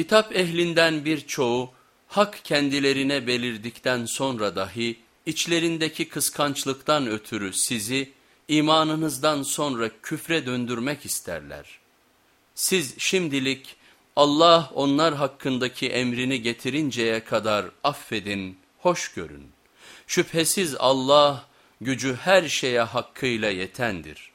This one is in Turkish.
Kitap ehlinden birçoğu hak kendilerine belirdikten sonra dahi içlerindeki kıskançlıktan ötürü sizi imanınızdan sonra küfre döndürmek isterler. Siz şimdilik Allah onlar hakkındaki emrini getirinceye kadar affedin, hoş görün. Şüphesiz Allah gücü her şeye hakkıyla yetendir.